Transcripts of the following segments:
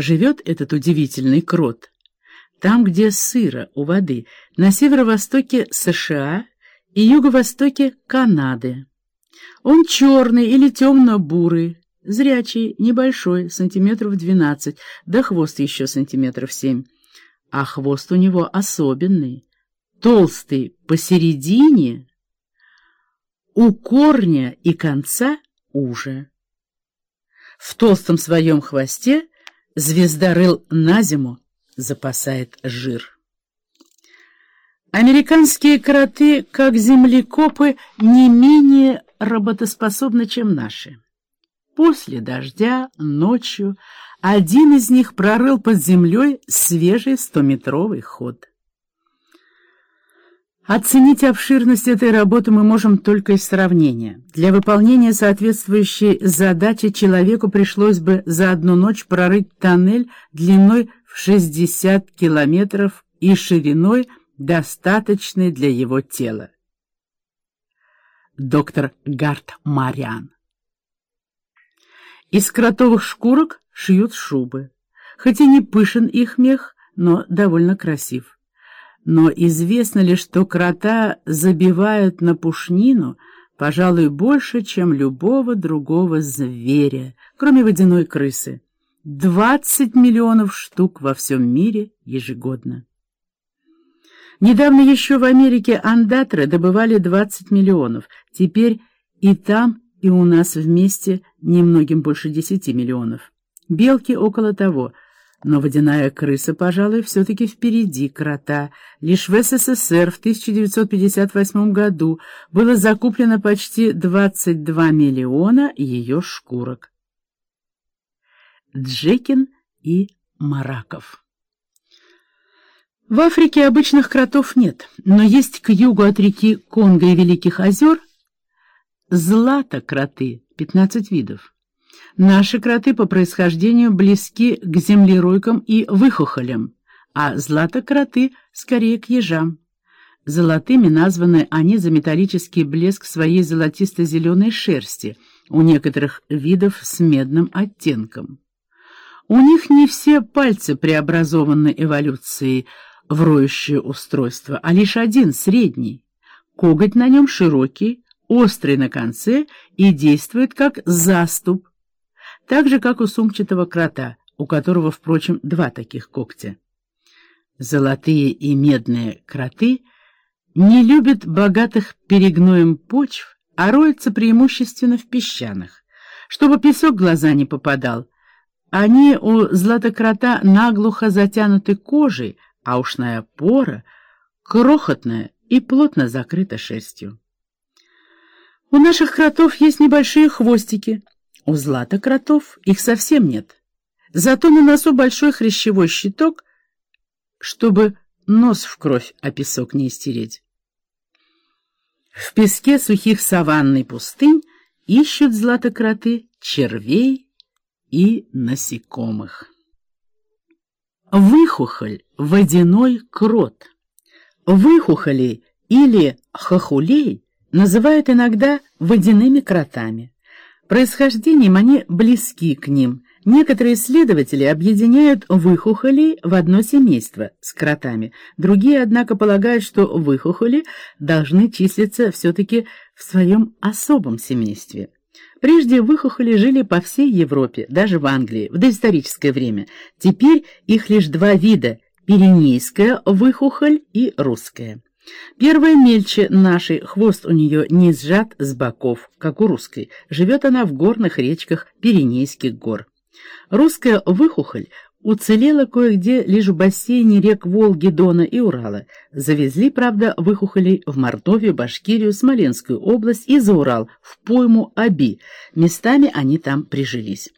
Живет этот удивительный крот там, где сыро у воды, на северо-востоке США и юго-востоке Канады. Он черный или темно-бурый, зрячий, небольшой, сантиметров 12, да хвост еще сантиметров 7. А хвост у него особенный, толстый посередине, у корня и конца уже. В толстом своем хвосте звезда рыл на зиму запасает жир. Американские кроты, как землекопы, не менее работоспособны, чем наши. После дождя, ночью, один из них прорыл под землей свежий стометровый ход. Оценить обширность этой работы мы можем только из сравнения. Для выполнения соответствующей задачи человеку пришлось бы за одну ночь прорыть тоннель длиной в 60 километров и шириной, достаточной для его тела. Доктор Гарт Мариан Из кротовых шкурок шьют шубы. Хоть и не пышен их мех, но довольно красив. Но известно ли, что крота забивают на пушнину, пожалуй, больше, чем любого другого зверя, кроме водяной крысы. 20 миллионов штук во всем мире ежегодно. Недавно еще в Америке андатры добывали 20 миллионов, теперь и там, и у нас вместе немногим больше 10 миллионов. Белки около того – но водяная крыса, пожалуй, все-таки впереди крота. Лишь в СССР в 1958 году было закуплено почти 22 миллиона ее шкурок. Джекин и Мараков В Африке обычных кротов нет, но есть к югу от реки Конго и Великих озер злато-кроты, 15 видов. Наши кроты по происхождению близки к землеройкам и выхухолям, а златокроты скорее к ежам. Золотыми названы они за металлический блеск своей золотисто-зеленой шерсти, у некоторых видов с медным оттенком. У них не все пальцы преобразованы эволюцией в роющее устройство, а лишь один, средний. Коготь на нем широкий, острый на конце и действует как заступ, так же, как у сумчатого крота, у которого, впрочем, два таких когтя. Золотые и медные кроты не любят богатых перегноем почв, а роются преимущественно в песчаных. Чтобы песок глаза не попадал, они у златокрота наглухо затянуты кожей, а ушная пора крохотная и плотно закрыта шерстью. У наших кротов есть небольшие хвостики — у златокротов их совсем нет. Зато на носу большой хрящевой щиток, чтобы нос в кровь, а песок не истереть. В песке сухих саванной пустынь ищут златокроты червей и насекомых. Выхухоль — водяной крот. Выхухолей или хохулей называют иногда водяными кротами. Происхождением они близки к ним. Некоторые исследователи объединяют выхухолей в одно семейство с кротами. Другие, однако, полагают, что выхухоли должны числиться все-таки в своем особом семействе. Прежде выхухоли жили по всей Европе, даже в Англии, в доисторическое время. Теперь их лишь два вида – пиренейская выхухоль и русская. Первая мельче нашей, хвост у нее не сжат с боков, как у русской. Живет она в горных речках Пиренейских гор. Русская выхухоль уцелела кое-где лишь в бассейне рек Волги, Дона и Урала. Завезли, правда, выхухолей в Мордовию, Башкирию, Смоленскую область и за Урал, в пойму Аби. Местами они там прижились.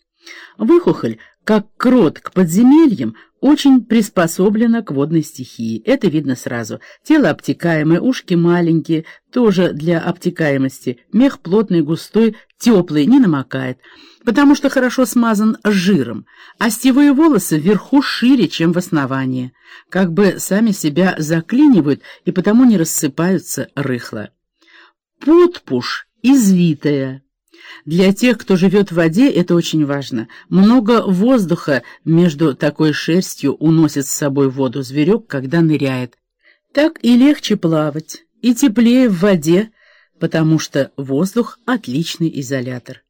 Выхухоль, как крот к подземельям, очень приспособлена к водной стихии. Это видно сразу. Тело обтекаемое, ушки маленькие, тоже для обтекаемости. Мех плотный, густой, теплый, не намокает, потому что хорошо смазан жиром. Остевые волосы вверху шире, чем в основании. Как бы сами себя заклинивают и потому не рассыпаются рыхло. Подпуш извитая. Для тех, кто живет в воде, это очень важно. Много воздуха между такой шерстью уносит с собой воду зверек, когда ныряет. Так и легче плавать, и теплее в воде, потому что воздух — отличный изолятор.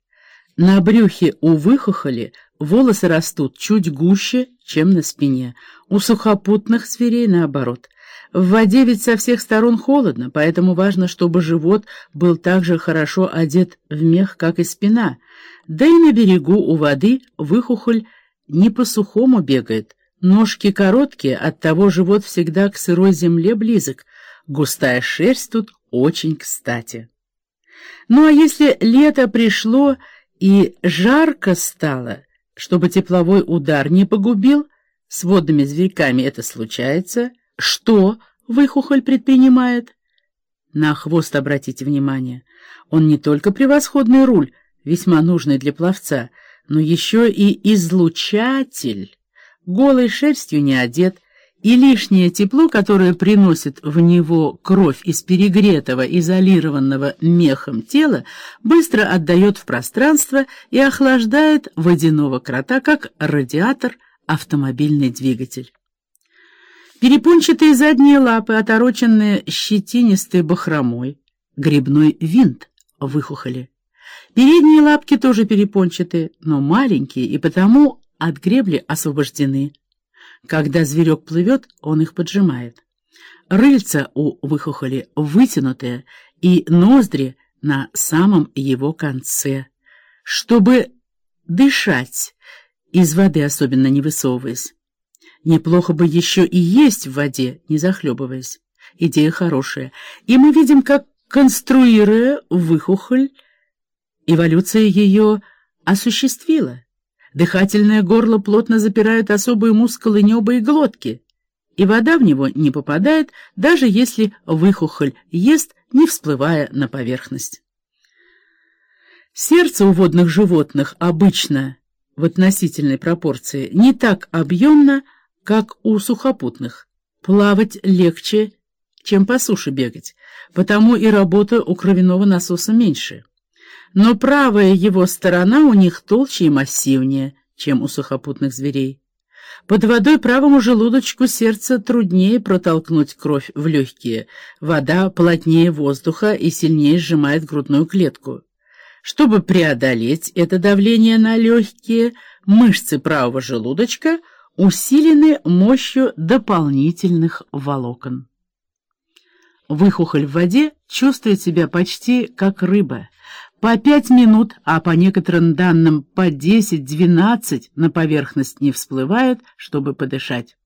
На брюхе у выхохоли волосы растут чуть гуще, чем на спине. У сухопутных зверей наоборот. В воде ведь со всех сторон холодно, поэтому важно, чтобы живот был так же хорошо одет в мех, как и спина. Да и на берегу у воды выхухоль не по-сухому бегает. Ножки короткие, оттого живот всегда к сырой земле близок. Густая шерсть тут очень кстати. Ну а если лето пришло и жарко стало, чтобы тепловой удар не погубил, с водными зверьками это случается — что выхухоль предпринимает? На хвост обратите внимание. Он не только превосходный руль, весьма нужный для пловца, но еще и излучатель. Голой шерстью не одет, и лишнее тепло, которое приносит в него кровь из перегретого, изолированного мехом тела, быстро отдает в пространство и охлаждает водяного крота, как радиатор автомобильный двигатель. Перепончатые задние лапы, отороченные щетинистой бахромой, грибной винт выхухоли. Передние лапки тоже перепончатые, но маленькие и потому от гребли освобождены. Когда зверек плывет, он их поджимает. Рыльца у выхухоли вытянутые и ноздри на самом его конце, чтобы дышать, из воды особенно не высовываясь. Неплохо бы еще и есть в воде, не захлебываясь. Идея хорошая. И мы видим, как, конструируя выхухоль, эволюция ее осуществила. Дыхательное горло плотно запирают особые мускулы неба и глотки, и вода в него не попадает, даже если выхухоль ест, не всплывая на поверхность. Сердце у водных животных обычно в относительной пропорции не так объемно, как у сухопутных. Плавать легче, чем по суше бегать, потому и работа у кровяного насоса меньше. Но правая его сторона у них толще и массивнее, чем у сухопутных зверей. Под водой правому желудочку сердца труднее протолкнуть кровь в легкие. Вода плотнее воздуха и сильнее сжимает грудную клетку. Чтобы преодолеть это давление на легкие, мышцы правого желудочка – усилены мощью дополнительных волокон. Выхухоль в воде чувствует себя почти как рыба. По пять минут, а по некоторым данным по десять-двенадцать на поверхность не всплывает, чтобы подышать.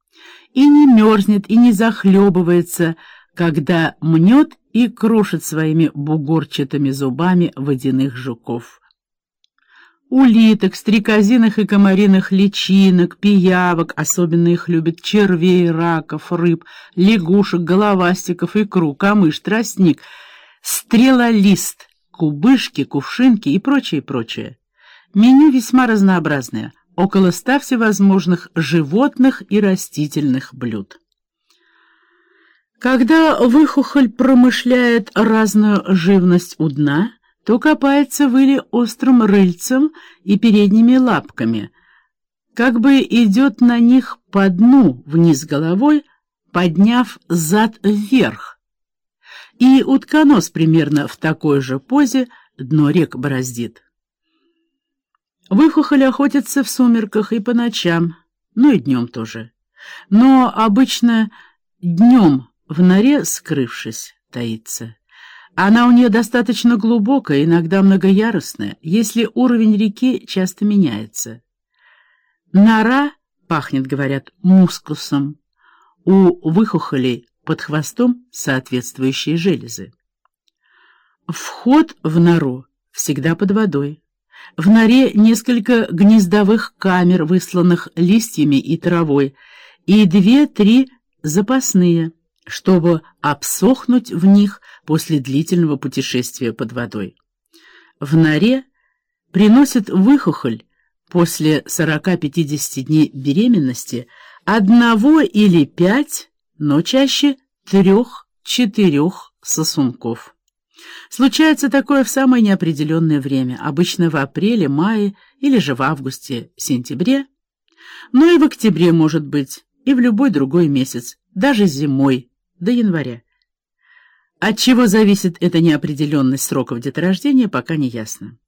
И не мерзнет, и не захлебывается, когда мнет и крошит своими бугорчатыми зубами водяных жуков улиток, стрекозиных и комариных личинок, пиявок, особенно их любят червей, раков, рыб, лягушек, головастиков, икру, камыш, тростник, стрелолист, кубышки, кувшинки и прочее, прочее. Меню весьма разнообразное, около ста всевозможных животных и растительных блюд. Когда выхухоль промышляет разную живность у дна, то копается выли острым рыльцем и передними лапками, как бы идет на них по дну вниз головой, подняв зад вверх. И утконос примерно в такой же позе дно рек бороздит. Выхухоль охотится в сумерках и по ночам, ну и днем тоже. Но обычно днем в норе, скрывшись, таится. Она у нее достаточно глубокая, иногда многоярусная, если уровень реки часто меняется. Нора пахнет, говорят, мускусом. У выхухолей под хвостом соответствующие железы. Вход в нору всегда под водой. В норе несколько гнездовых камер, высланных листьями и травой, и две-три запасные, чтобы обсохнуть в них после длительного путешествия под водой. В норе приносит выхухоль после 40-50 дней беременности одного или пять, но чаще трех-четырех сосунков. Случается такое в самое неопределенное время, обычно в апреле, мае или же в августе, сентябре, но и в октябре, может быть, и в любой другой месяц, даже зимой, до января. От чего зависит эта неопределенность сроков деторождения, пока не ясно.